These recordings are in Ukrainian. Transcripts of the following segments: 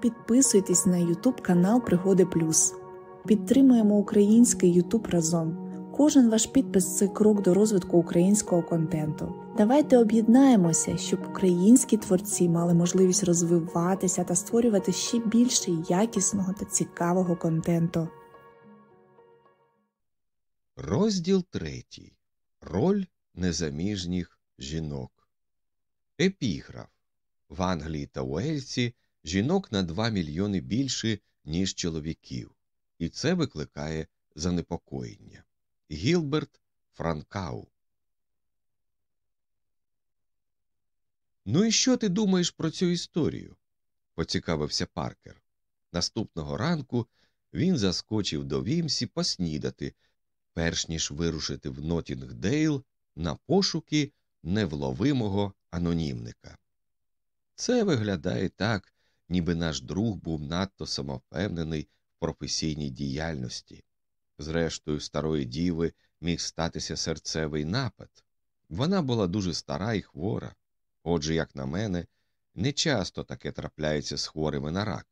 Підписуйтесь на YouTube канал Пригоди Плюс. Підтримуємо український YouTube разом. Кожен ваш підпис це крок до розвитку українського контенту. Давайте об'єднаємося, щоб українські творці мали можливість розвиватися та створювати ще більше якісного та цікавого контенту. Розділ третій. Роль незаміжніх жінок. Епіграф в Англії та Уельсі жінок на 2 мільйони більше, ніж чоловіків, і це викликає занепокоєння. Гілберт Франкау. Ну і що ти думаєш про цю історію? поцікавився Паркер. Наступного ранку він заскочив до Вімсі поснідати, перш ніж вирушити в Нотінгдейл на пошуки невловимого анонімника. Це виглядає так, ніби наш друг був надто самовпевнений в професійній діяльності. Зрештою, старої діви міг статися серцевий напад. Вона була дуже стара і хвора. Отже, як на мене, нечасто таке трапляється з хворими на рак.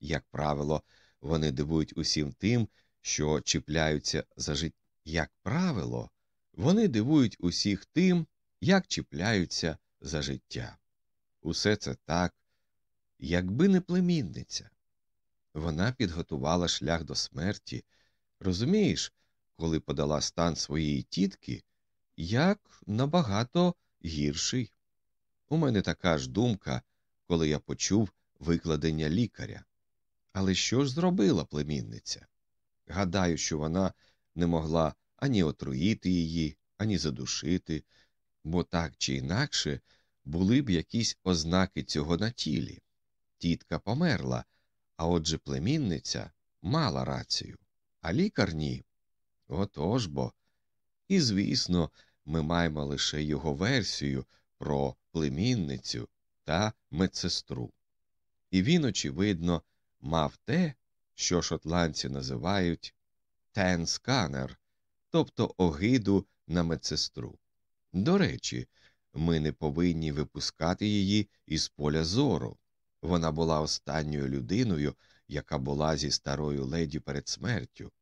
Як правило, вони дивують усім тим, що чіпляються за життя. Як правило, вони дивують усіх тим, як чіпляються за життя. Усе це так, якби не племінниця. Вона підготувала шлях до смерті. Розумієш, коли подала стан своєї тітки, як набагато гірший. У мене така ж думка, коли я почув викладення лікаря. Але що ж зробила племінниця? Гадаю, що вона не могла ані отруїти її, ані задушити, бо так чи інакше були б якісь ознаки цього на тілі. Тітка померла, а отже племінниця мала рацію а лікар ні. Отож бо. І, звісно, ми маємо лише його версію про племінницю та медсестру. І він, очевидно, мав те, що шотландці називають тенсканер, тобто огиду на медсестру. До речі, ми не повинні випускати її із поля зору. Вона була останньою людиною, яка була зі старою леді перед смертю,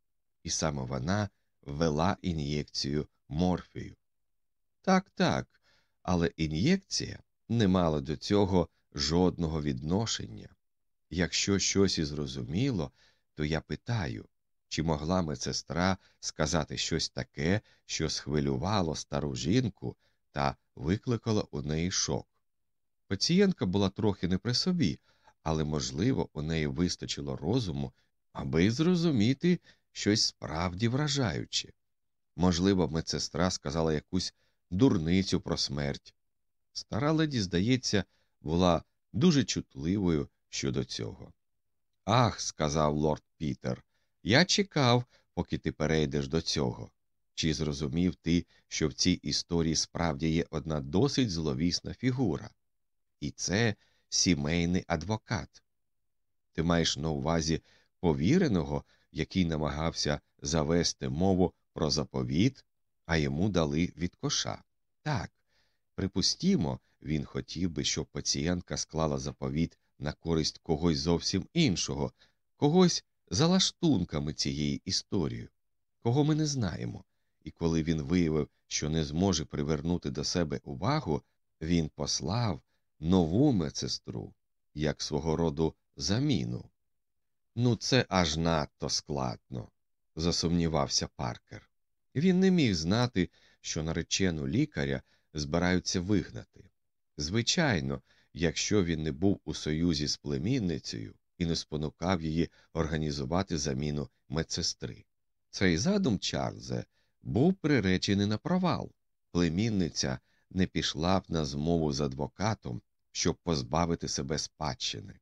і саме вона ввела ін'єкцію морфію. Так, так, але ін'єкція не мала до цього жодного відношення. Якщо щось і зрозуміло, то я питаю, чи могла медсестра сказати щось таке, що схвилювало стару жінку та викликало у неї шок. Пацієнтка була трохи не при собі, але, можливо, у неї вистачило розуму, аби зрозуміти щось справді вражаюче. Можливо, медсестра сказала якусь дурницю про смерть. Стара леді, здається, була дуже чутливою щодо цього. Ах, сказав лорд Пітер, я чекав, поки ти перейдеш до цього. Чи зрозумів ти, що в цій історії справді є одна досить зловісна фігура? І це сімейний адвокат. Ти маєш на увазі повіреного, який намагався завести мову про заповіт, а йому дали від коша. Так, припустімо, він хотів би, щоб пацієнтка склала заповіт на користь когось зовсім іншого, когось за лаштунками цієї історії, кого ми не знаємо. І коли він виявив, що не зможе привернути до себе увагу, він послав нову медсестру, як свого роду заміну. Ну, це аж надто складно, засумнівався Паркер. Він не міг знати, що наречену лікаря збираються вигнати. Звичайно, якщо він не був у союзі з племінницею і не спонукав її організувати заміну медсестри. Цей задум Чарльзе був приречений на провал. Племінниця не пішла б на змову з адвокатом, щоб позбавити себе спадщини.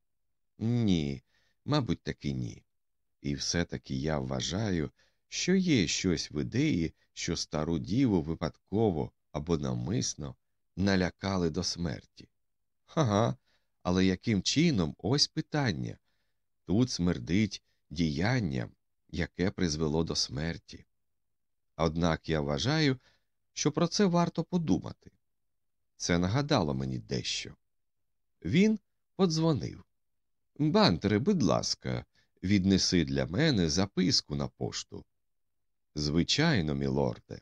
Ні, Мабуть, таки ні. І все таки я вважаю, що є щось в ідеї, що стару діву випадково або навмисно налякали до смерті. Ага, але яким чином ось питання тут смердить діянням, яке призвело до смерті. Однак я вважаю, що про це варто подумати. Це нагадало мені дещо. Він подзвонив. Бантере, будь ласка, віднеси для мене записку на пошту. Звичайно, мілорде.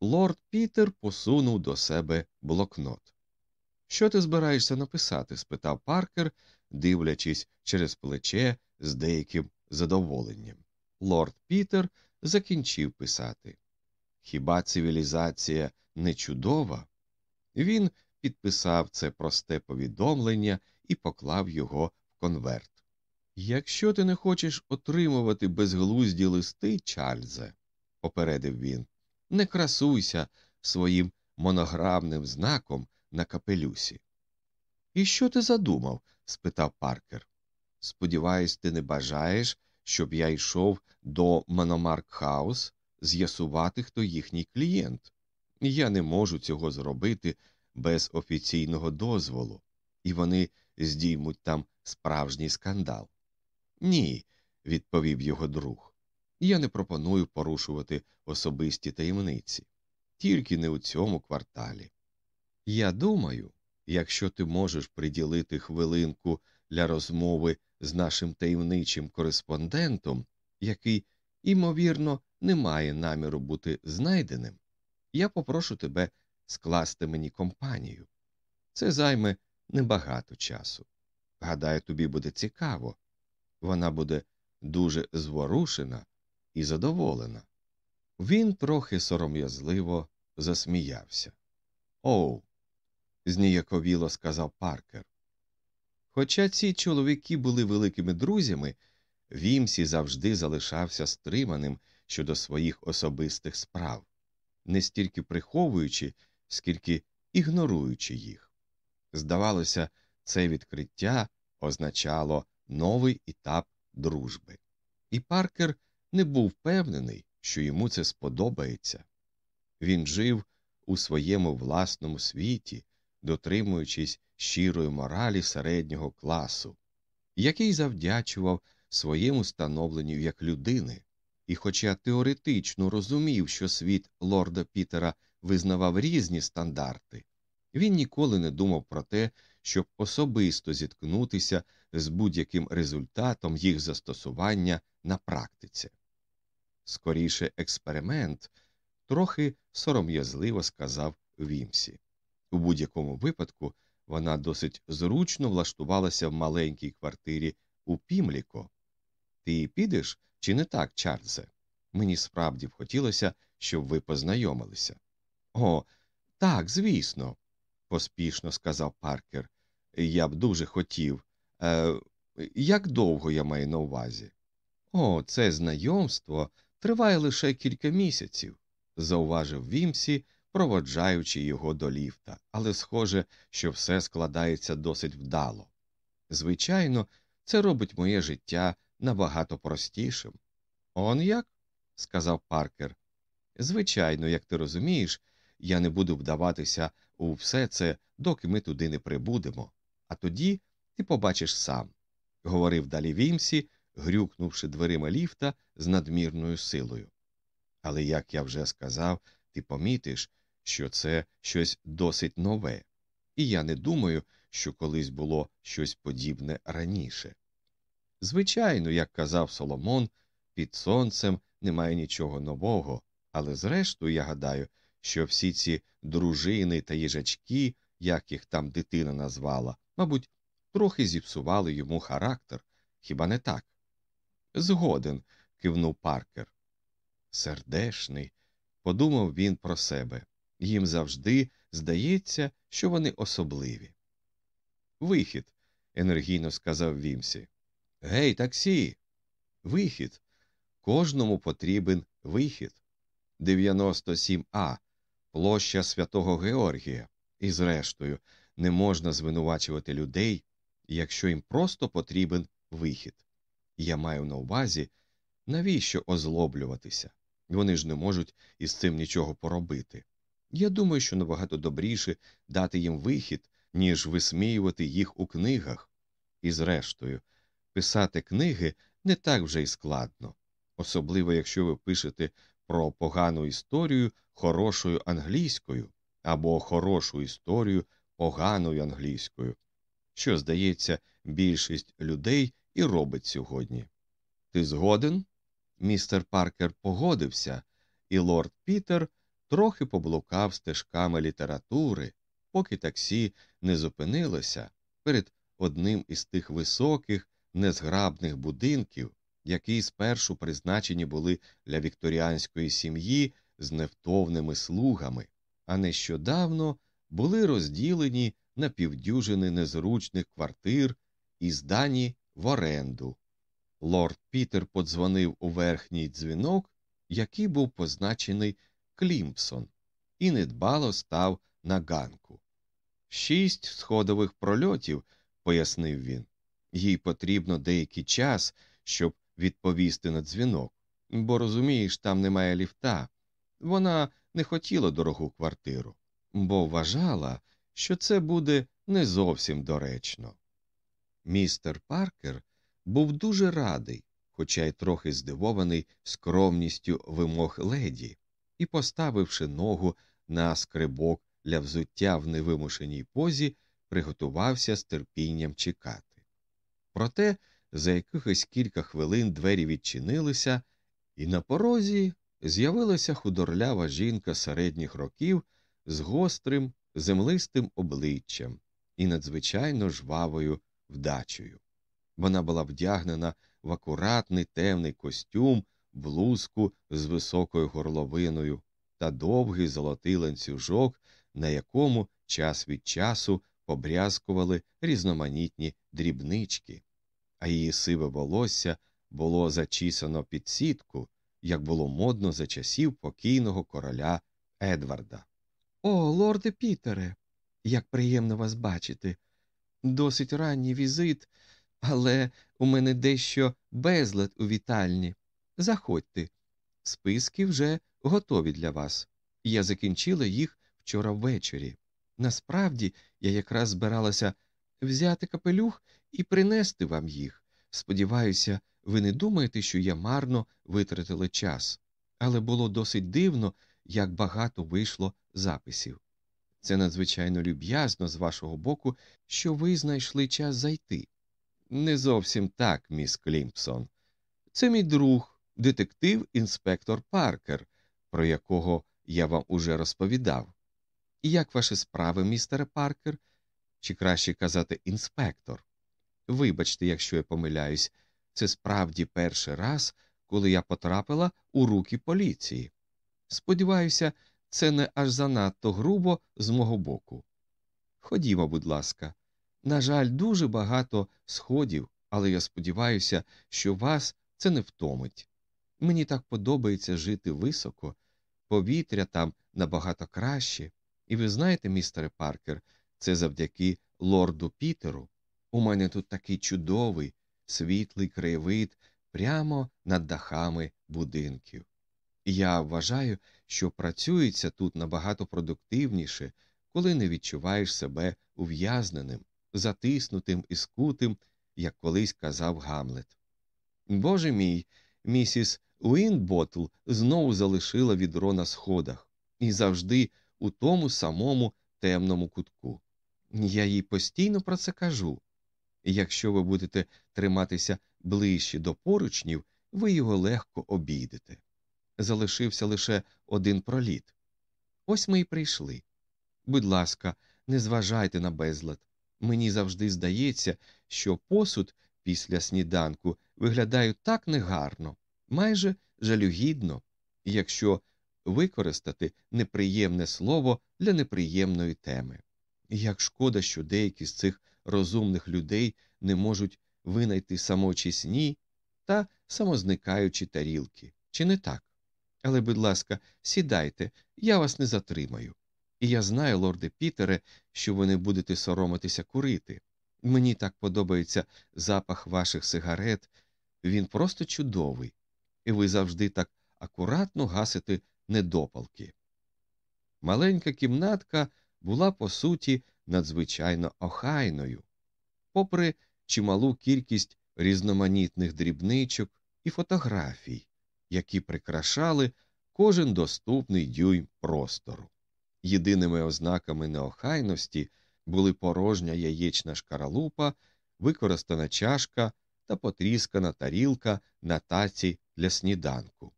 Лорд Пітер посунув до себе блокнот. Що ти збираєшся написати? спитав Паркер, дивлячись через плече з деяким задоволенням. Лорд Пітер закінчив писати. Хіба цивілізація не чудова? Він підписав це просте повідомлення і поклав його в конверт. Якщо ти не хочеш отримувати безглузді листи, Чарльзе, попередив він, не красуйся своїм монограмним знаком на капелюсі. І що ти задумав? спитав Паркер. Сподіваюсь, ти не бажаєш, щоб я йшов до Мономарк Хаус з'ясувати, хто їхній клієнт. Я не можу цього зробити без офіційного дозволу, і вони здіймуть там справжній скандал. Ні, відповів його друг. Я не пропоную порушувати особисті таємниці, тільки не у цьому кварталі. Я думаю, якщо ти можеш приділити хвилинку для розмови з нашим таємничим кореспондентом, який, імовірно, не має наміру бути знайденим, я попрошу тебе скласти мені компанію. Це займе небагато часу. Гадаю, тобі буде цікаво. Вона буде дуже зворушена і задоволена. Він трохи сором'язливо засміявся. Оу, зніяковіло сказав Паркер. Хоча ці чоловіки були великими друзями, Вімсі завжди залишався стриманим щодо своїх особистих справ, не стільки приховуючи, скільки ігноруючи їх. Здавалося, це відкриття означало новий етап дружби. І Паркер не був впевнений, що йому це сподобається. Він жив у своєму власному світі, дотримуючись щирої моралі середнього класу, який завдячував своєму становленню як людини, і, хоча теоретично розумів, що світ лорда Пітера визнавав різні стандарти, він ніколи не думав про те, щоб особисто зіткнутися з будь-яким результатом їх застосування на практиці. Скоріше експеримент, трохи сором'язливо сказав Вімсі. У будь-якому випадку вона досить зручно влаштувалася в маленькій квартирі у Пімліко. Ти підеш чи не так, Чарльзе? Мені справді б хотілося, щоб ви познайомилися. О, так, звісно, поспішно сказав Паркер. Я б дуже хотів. Е, Як довго я маю на увазі? О, це знайомство триває лише кілька місяців, зауважив Вімсі, проводжаючи його до ліфта, але схоже, що все складається досить вдало. Звичайно, це робить моє життя набагато простішим. Он як? сказав Паркер. Звичайно, як ти розумієш, я не буду вдаватися у все це, доки ми туди не прибудемо, а тоді ти побачиш сам, говорив далі Вімсі, грюкнувши дверима ліфта з надмірною силою. Але, як я вже сказав, ти помітиш, що це щось досить нове, і я не думаю, що колись було щось подібне раніше. Звичайно, як казав Соломон, під сонцем немає нічого нового, але зрештою, я гадаю, що всі ці дружини та їжачки, як їх там дитина назвала, мабуть, трохи зіпсували йому характер, хіба не так? Згоден, кивнув Паркер. Сердешний, подумав він про себе. Їм завжди здається, що вони особливі. Вихід, енергійно сказав Вімсі. Гей, таксі. Вихід. Кожному потрібен вихід. 97А, площа святого Георгія. І, зрештою, не можна звинувачувати людей, якщо їм просто потрібен вихід. Я маю на увазі, навіщо озлоблюватися? Вони ж не можуть із цим нічого поробити. Я думаю, що набагато добріше дати їм вихід, ніж висміювати їх у книгах. І, зрештою, писати книги не так вже й складно, особливо якщо ви пишете про погану історію хорошою англійською або хорошу історію поганою англійською. що, здається, більшість людей і робить сьогодні. Ти згоден? Містер Паркер погодився, і лорд Пітер трохи поблукав стежками літератури, поки таксі не зупинилося перед одним із тих високих, незграбних будинків, які спершу призначені були для вікторіанської сім'ї з невтовними слугами, а нещодавно були розділені на півдюжини незручних квартир і здані в оренду. Лорд Пітер подзвонив у верхній дзвінок, який був позначений Клімпсон, і недбало став на ганку. Шість сходових прольотів, пояснив він. Їй потрібно деякий час, щоб відповісти на дзвінок, бо розумієш, там немає ліфта. Вона не хотіла дорогу квартиру, бо вважала, що це буде не зовсім доречно. Містер Паркер був дуже радий, хоча й трохи здивований скромністю вимог леді, і, поставивши ногу на скрибок для взуття в невимушеній позі, приготувався з терпінням чекати. Проте за якихось кілька хвилин двері відчинилися, і на порозі з'явилася худорлява жінка середніх років з гострим, землистим обличчям і надзвичайно жвавою вдачею. Вона була вдягнена в акуратний темний костюм, блузку з високою горловиною та довгий золотий ланцюжок, на якому час від часу побрязкували різноманітні дрібнички, а її сиве волосся було зачісано під сітку, як було модно за часів покійного короля Едварда. О, лорде Пітере, як приємно вас бачити. Досить ранній візит, але у мене дещо безлад у вітальні. Заходьте. Списки вже готові для вас. Я закінчила їх вчора ввечері. Насправді, я якраз збиралася взяти капелюх і принести вам їх. Сподіваюся, ви не думаєте, що я марно витратила час, але було досить дивно, як багато вийшло записів. Це надзвичайно люб'язно з вашого боку, що ви знайшли час зайти. Не зовсім так, міс Клімпсон. Це мій друг, детектив інспектор Паркер, про якого я вам уже розповідав. І як ваші справи, містере Паркер? Чи краще казати інспектор? Вибачте, якщо я помиляюсь, це справді перший раз, коли я потрапила у руки поліції. Сподіваюся, це не аж занадто грубо з мого боку. Ходімо, будь ласка. На жаль, дуже багато сходів, але я сподіваюся, що вас це не втомить. Мені так подобається жити високо, повітря там набагато краще, і ви знаєте, містере Паркер, це завдяки лорду Пітеру. У мене тут такий чудовий, світлий краєвид прямо над дахами будинків. Я вважаю, що працюється тут набагато продуктивніше, коли не відчуваєш себе ув'язненим, затиснутим і скутим, як колись казав Гамлет. Боже мій, місіс Уінботл знову залишила відро на сходах і завжди у тому самому темному кутку. Я їй постійно про це кажу. Якщо ви будете триматися ближче до поручнів, ви його легко обійдете. Залишився лише один проліт. Ось ми й прийшли. Будь ласка, не зважайте на безлад. Мені завжди здається, що посуд після сніданку виглядає так негарно, майже жалюгідно, якщо використати неприємне слово для неприємної теми. Як шкода, що деякі з цих розумних людей не можуть винайти самоочисні та самозникаючі тарілки, чи не так? Але, будь ласка, сідайте, я вас не затримаю. І я знаю, лорде Пітере, що ви не будете соромитися курити. Мені так подобається запах ваших сигарет, він просто чудовий, і ви завжди так акуратно гасите недопалки. Маленька кімнатка була по суті надзвичайно охайною, попри чималу кількість різноманітних дрібничок і фотографій, які прикрашали кожен доступний дюйм простору. Єдиними ознаками неохайності Були порожня яєчна шкаралупа, використана чашка та потріскана тарілка на таці для сніданку.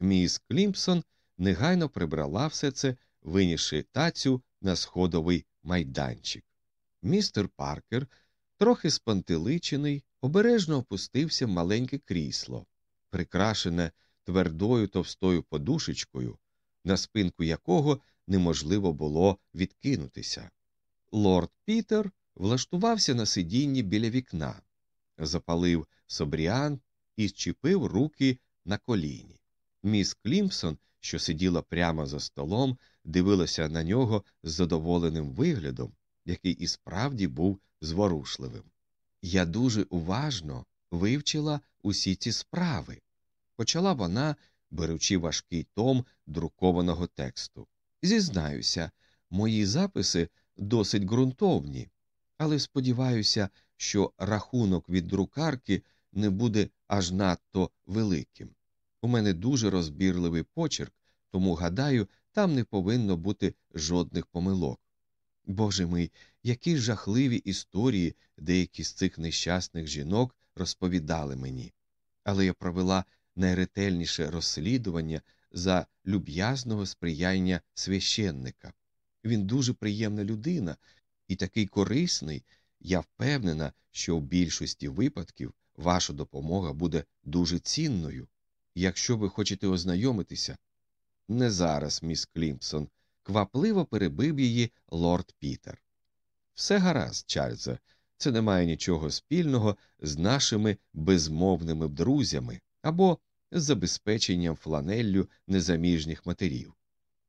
Міс Клімпсон негайно прибрала все це, винісши тацю на сходовий майданчик. Містер Паркер, трохи спантеличений, обережно опустився в маленьке крісло, прикрашене твердою товстою подушечкою, на спинку якого неможливо було відкинутися. Лорд Пітер влаштувався на сидінні біля вікна, запалив собріан і зчепив руки на коліні. Міс Клімпсон, що сиділа прямо за столом, дивилася на нього з задоволеним виглядом, який і справді був зворушливим. Я дуже уважно вивчила усі ці справи, почала вона, беручи важкий том друкованого тексту. Зізнаюся, мої записи досить ґрунтовні, але сподіваюся, що рахунок від друкарки не буде аж надто великим. У мене дуже розбірливий почерк, тому, гадаю, там не повинно бути жодних помилок. Боже мій, які жахливі історії деякі з цих нещасних жінок розповідали мені. Але я провела найретельніше розслідування за люб'язного сприяння священника. Він дуже приємна людина і такий корисний, я впевнена, що в більшості випадків ваша допомога буде дуже цінною. Якщо ви хочете ознайомитися, не зараз, міс Клімпсон, квапливо перебив її лорд Пітер. Все гаразд, Чарльзе, це не має нічого спільного з нашими безмовними друзями або з забезпеченням фланеллю незаміжніх матерів.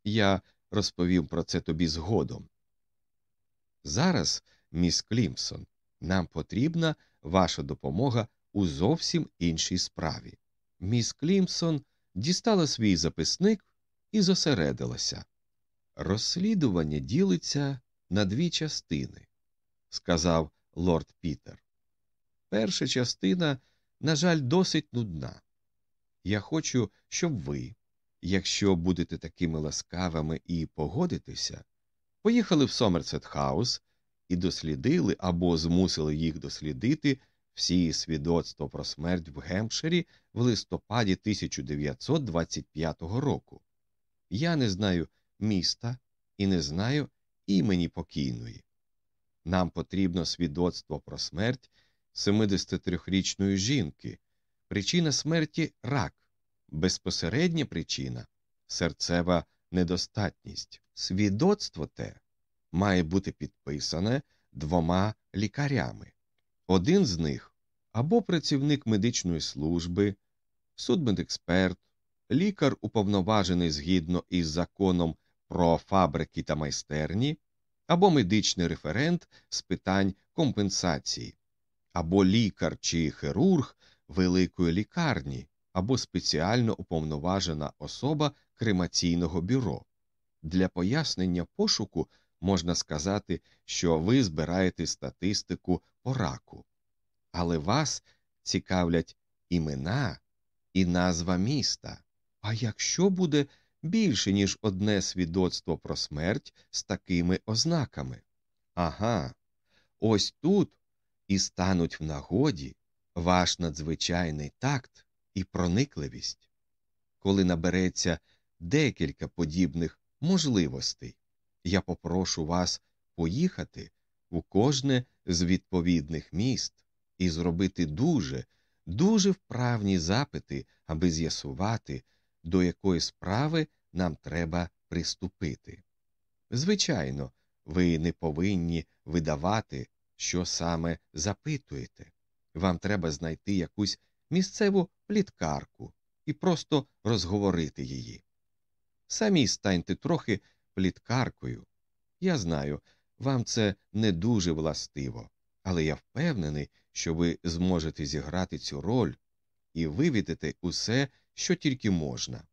Я розповім про це тобі згодом. Зараз, міс Клімсон, нам потрібна ваша допомога у зовсім іншій справі. Міс Клімсон дістала свій записник і зосередилася. Розслідування ділиться на дві частини, сказав лорд Пітер. Перша частина, на жаль, досить нудна. Я хочу, щоб ви, якщо будете такими ласкавими і погодитеся, поїхали в Сомерсет Хаус і дослідили або змусили їх дослідити всі свідоцтва про смерть в Гемпширі в листопаді 1925 року. Я не знаю міста і не знаю імені покійної. Нам потрібно свідоцтво про смерть 73-річної жінки, причина смерті рак, безпосередня причина серцева недостатність. Свідоцтво те має бути підписане двома лікарями. Один з них або працівник медичної служби, судмедексперт, лікар, уповноважений згідно із законом про фабрики та майстерні, або медичний референт з питань компенсації, або лікар чи хірург великої лікарні, або спеціально уповноважена особа кремаційного бюро. Для пояснення пошуку можна сказати, що ви збираєте статистику по раку, але вас цікавлять імена і назва міста. А якщо буде більше, ніж одне свідоцтво про смерть з такими ознаками? Ага, ось тут і стануть в нагоді ваш надзвичайний такт і проникливість, коли набереться декілька подібних можливостей. Я попрошу вас поїхати у кожне з відповідних міст і зробити дуже, дуже вправні запити, аби з'ясувати, до якої справи нам треба приступити. Звичайно, ви не повинні видавати, що саме запитуєте. Вам треба знайти якусь місцеву пліткарку і просто розговорити її. Самі станьте трохи пліткаркою. Я знаю, вам це не дуже властиво, але я впевнений, що ви зможете зіграти цю роль і вивідати усе, що тільки можна.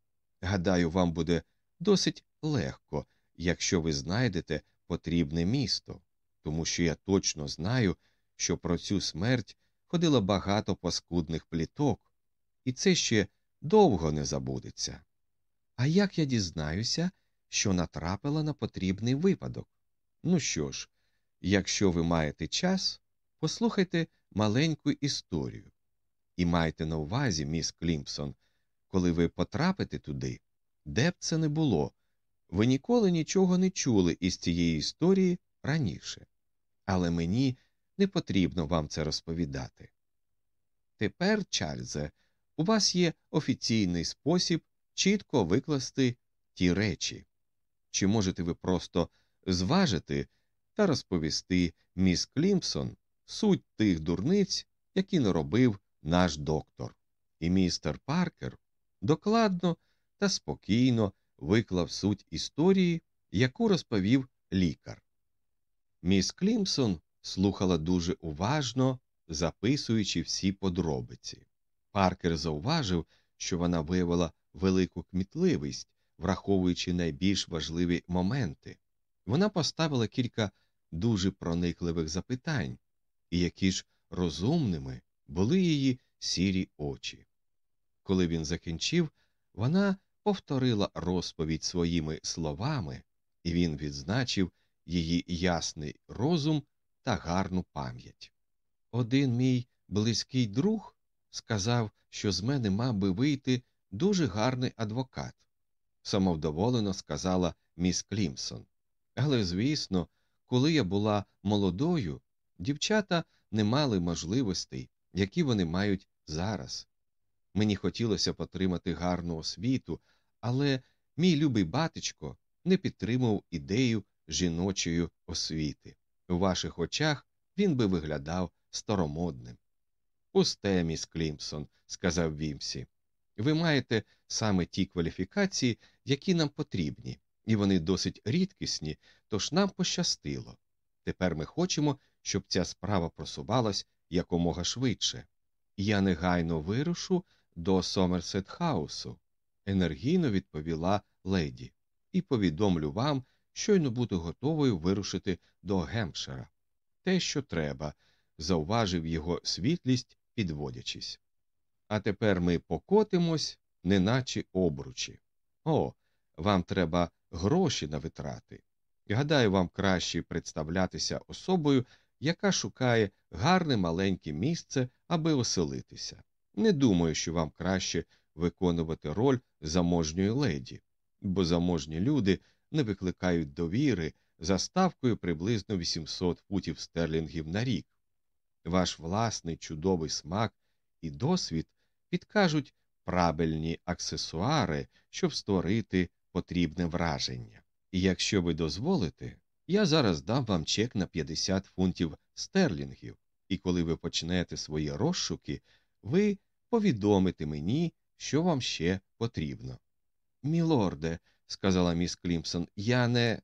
Гадаю, вам буде досить легко, якщо ви знайдете потрібне місто, тому що я точно знаю, що про цю смерть ходило багато паскудних пліток, і це ще довго не забудеться. А як я дізнаюся, що натрапила на потрібний випадок? Ну що ж, Якщо ви маєте час, послухайте маленьку історію. І майте на увазі, міс Клімпсон, коли ви потрапите туди, де б це не було, ви ніколи нічого не чули із цієї історії раніше. Але мені не потрібно вам це розповідати. Тепер, Чарльзе, у вас є офіційний спосіб чітко викласти ті речі. Чи можете ви просто зважити та розповісти міс Клімпсон суть тих дурниць, які наробив наш доктор? І містер Паркер докладно та спокійно виклав суть історії, яку розповів лікар. Міс Клімсон слухала дуже уважно, записуючи всі подробиці. Паркер зауважив, що вона виявила велику кмітливість, враховуючи найбільш важливі моменти. Вона поставила кілька дуже проникливих запитань, і які ж розумними були її сірі очі. Коли він закінчив, вона повторила розповідь своїми словами, і він відзначив її ясний розум та гарну пам'ять. Один мій близький друг сказав, що з мене мав би вийти дуже гарний адвокат, самовдоволено сказала міс Клімсон. Але, звісно, коли я була молодою, дівчата не мали можливостей, які вони мають зараз. Мені хотілося потримати гарну освіту, але мій любий батечко не підтримав ідею жіночої освіти. У ваших очах він би виглядав старомодним. Пусте, міс Клімсон, сказав Вімсі. Ви маєте саме ті кваліфікації, які нам потрібні, і вони досить рідкісні, тож нам пощастило. Тепер ми хочемо, щоб ця справа просувалась якомога швидше. Я негайно вирушу до Сомерсет Хаусу, енергійно відповіла леді, і повідомлю вам, щойно буду готовою вирушити до Гемпшира. Те, що треба, зауважив його світлість, підводячись. А тепер ми покотимось, неначе обручі. О, вам треба гроші на витрати. Гадаю, вам краще представлятися особою, яка шукає гарне маленьке місце, аби оселитися. Не думаю, що вам краще виконувати роль заможньої леді, бо заможні люди не викликають довіри за ставкою приблизно 800 футів стерлінгів на рік. Ваш власний чудовий смак і досвід підкажуть правильні аксесуари, щоб створити потрібне враження. І якщо ви дозволите, я зараз дам вам чек на 50 фунтів стерлінгів, і коли ви почнете свої розшуки, ви повідомите мені, що вам ще потрібно. Мілорде, сказала міс Клімсон, я не.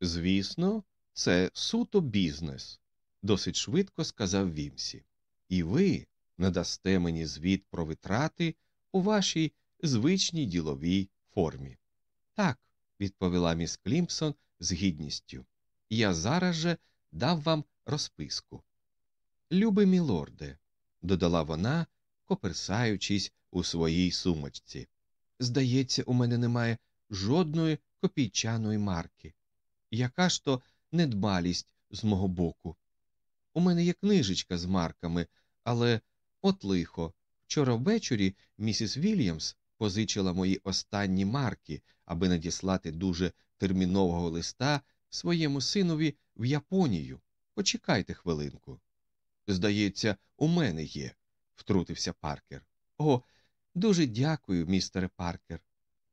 Звісно, це суто бізнес, досить швидко сказав Вімсі. І ви надасте мені звіт про витрати у вашій звичній діловій формі. Так, відповіла міс Клімпсон з гідністю. Я зараз же дав вам розписку. Любий мілорде, додала вона, коперсаючись у своїй сумочці. Здається, у мене немає жодної копійчаної марки. Яка ж то недбалість з мого боку? У мене є книжечка з марками, але от лихо. Вчора ввечері місіс Вільямс позичила мої останні марки, аби надіслати дуже термінового листа своєму синові в Японію. Почекайте хвилинку. Здається, у мене є, втрутився Паркер. О, дуже дякую, містере Паркер.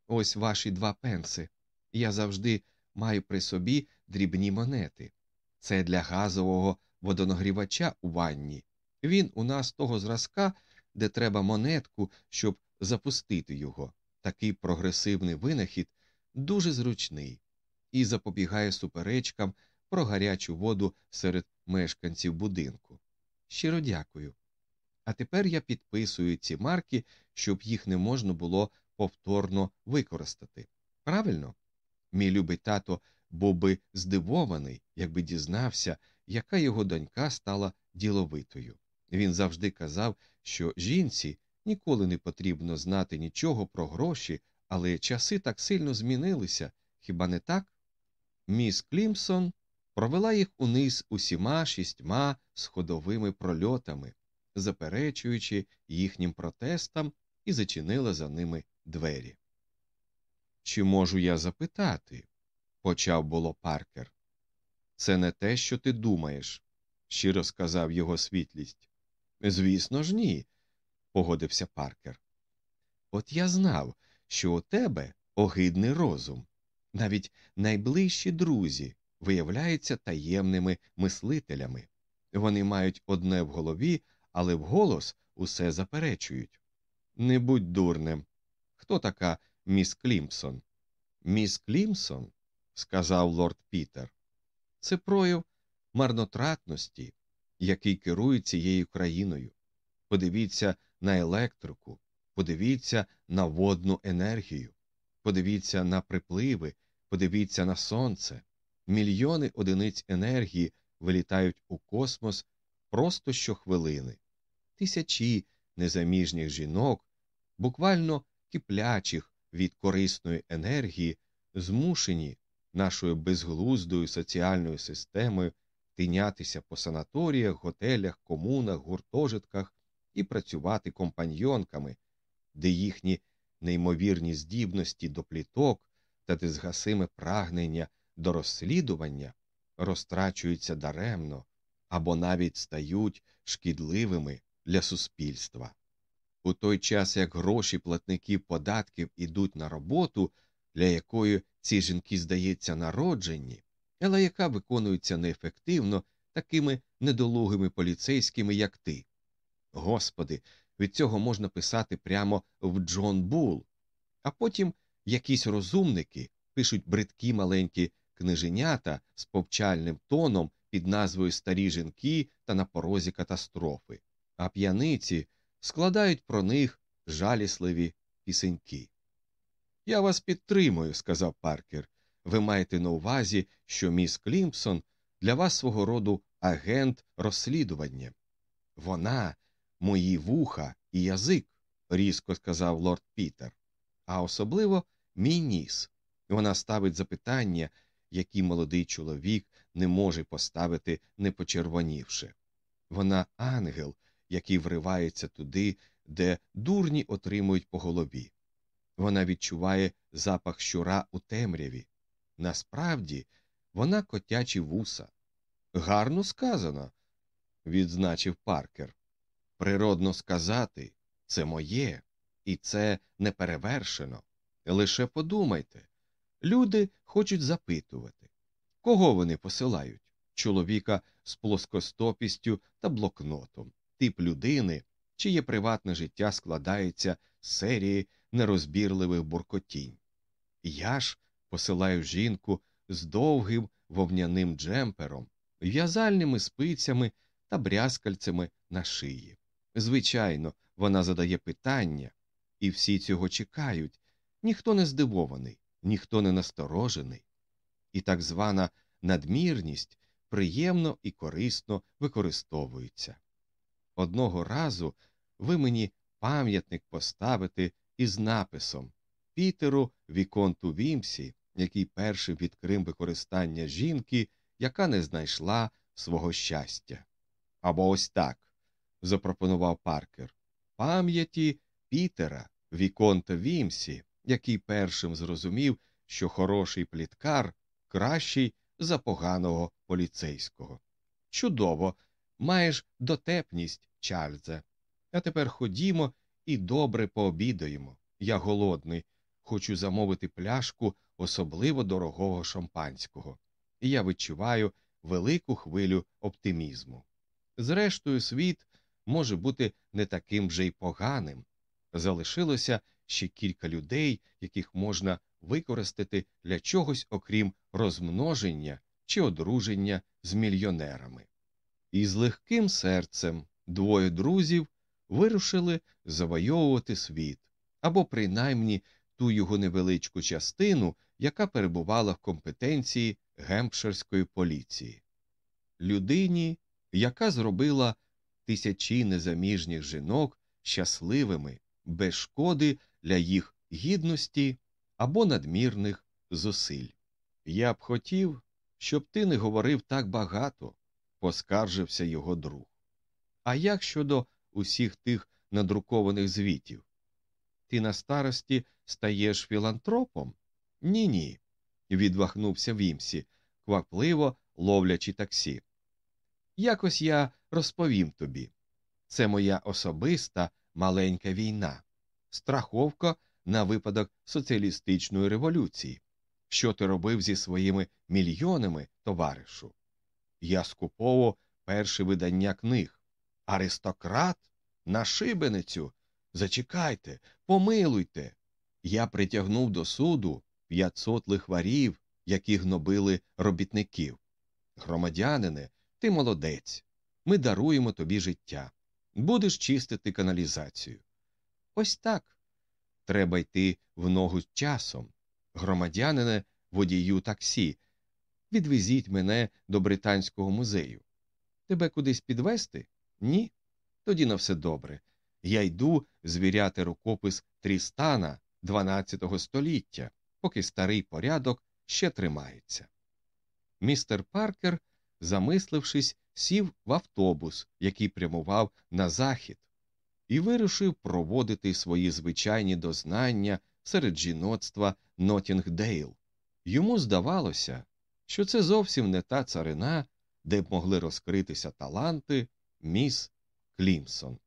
Ось ваші два пенси. Я завжди маю при собі дрібні монети. Це для газового водонагрівача у ванні. Він у нас того зразка, де треба монетку, щоб запустити його. Такий прогресивний винахід дуже зручний і запобігає суперечкам про гарячу воду серед мешканців будинку. Щиро дякую. А тепер я підписую ці марки, щоб їх не можна було повторно використати. Правильно? Мій любий тато був би здивований, якби дізнався, яка його донька стала діловитою. Він завжди казав, що жінці ніколи не потрібно знати нічого про гроші, але часи так сильно змінилися, хіба не так? Міс Клімсон провела їх униз усіма шістьма сходовими прольотами, заперечуючи їхнім протестам, і зачинила за ними двері. Чи можу я запитати? почав було Паркер. Це не те, що ти думаєш, щиро сказав його світлість. Звісно ж, ні, погодився Паркер. От я знав, що у тебе огидний розум. Навіть найближчі друзі виявляються таємними мислителями. Вони мають одне в голові, але вголос усе заперечують. Не будь дурним. Хто така міс Клімсон? Міс Клімсон, сказав лорд Пітер, це прояв марнотратності, який керує цією країною. Подивіться на електрику, подивіться на водну енергію, подивіться на припливи, подивіться на сонце. Мільйони одиниць енергії вилітають у космос просто щохвилини. Тисячі незаміжніх жінок, буквально киплячих від корисної енергії, змушені нашою безглуздою соціальною системою тинятися по санаторіях, готелях, комунах, гуртожитках і працювати компаньйонками, де їхні неймовірні здібності до пліток та незгасиме прагнення до розслідування розтрачуються даремно або навіть стають шкідливими для суспільства. У той час як гроші платників податків ідуть на роботу, для якої ці жінки, здається, народжені, але яка виконується неефективно такими недолугими поліцейськими, як ти. Господи, від цього можна писати прямо в Джон Бул, а потім якісь розумники пишуть бридкі маленькі книженята з повчальним тоном під назвою Старі жінки та на порозі катастрофи, а п'яниці складають про них жалісливі пісеньки. Я вас підтримую, сказав Паркер. Ви маєте на увазі, що міс Клімпсон для вас свого роду агент розслідування. Вона, мої вуха і язик, різко сказав лорд Пітер, а особливо мій ніс. Вона ставить запитання, які молодий чоловік не може поставити, не почервонівши. Вона ангел, який вривається туди, де дурні отримують по голові. Вона відчуває запах щура у темряві. Насправді, вона котячі вуса. Гарно сказано, відзначив Паркер. Природно сказати, це моє, і це не перевершено. Лише подумайте люди хочуть запитувати, кого вони посилають чоловіка з плоскостопістю та блокнотом, тип людини, чиє приватне життя складається з серії нерозбірливих буркотінь. Я ж посилаю жінку з довгим вовняним джемпером, в'язальними спицями та брязкальцями на шиї. Звичайно, вона задає питання, і всі цього чекають. Ніхто не здивований, ніхто не насторожений. І так звана надмірність приємно і корисно використовується. Одного разу ви мені пам'ятник поставите із написом Пітеру Віконту Вімсі, який перший відкрив використання жінки, яка не знайшла свого щастя. Або ось так, запропонував Паркер, пам'яті Пітера Віконта Вімсі, який першим зрозумів, що хороший пліткар кращий за поганого поліцейського. Чудово, маєш дотепність, Чарльзе. А тепер ходімо і добре пообідаємо. Я голодний, хочу замовити пляшку особливо дорогого шампанського, і я відчуваю велику хвилю оптимізму. Зрештою, світ може бути не таким вже й поганим. Залишилося ще кілька людей, яких можна використати для чогось, окрім розмноження чи одруження з мільйонерами. І з легким серцем двоє друзів вирушили завойовувати світ або принаймні ту його невеличку частину, яка перебувала в компетенції гемпширської поліції. Людині, яка зробила тисячі незаміжніх жінок щасливими без шкоди для їх гідності або надмірних зусиль. Я б хотів, щоб ти не говорив так багато, поскаржився його друг. А як щодо усіх тих надрукованих звітів? Ти на старості стаєш філантропом? Ні, ні, відвахнувся Вімсі, квапливо ловлячи таксі. Якось я розповім тобі. Це моя особиста маленька війна, страховка на випадок соціалістичної революції. Що ти робив зі своїми мільйонами, товаришу? Я скуповував перше видання книг. Аристократ? На шибеницю. Зачекайте, помилуйте. Я притягнув до суду 500 лихварів, які гнобили робітників. Громадянине, ти молодець. Ми даруємо тобі життя. Будеш чистити каналізацію. Ось так. Треба йти в ногу з часом. Громадянине, водію таксі. Відвезіть мене до Британського музею. Тебе кудись підвести? Ні? Тоді на все добре. Я йду звіряти рукопис Трістана XII століття, поки старий порядок ще тримається. Містер Паркер, замислившись, сів в автобус, який прямував на захід, і вирішив проводити свої звичайні дознання серед жіноцтва Нотінгдейл. Йому здавалося, що це зовсім не та царина, де б могли розкритися таланти міс Клімсон.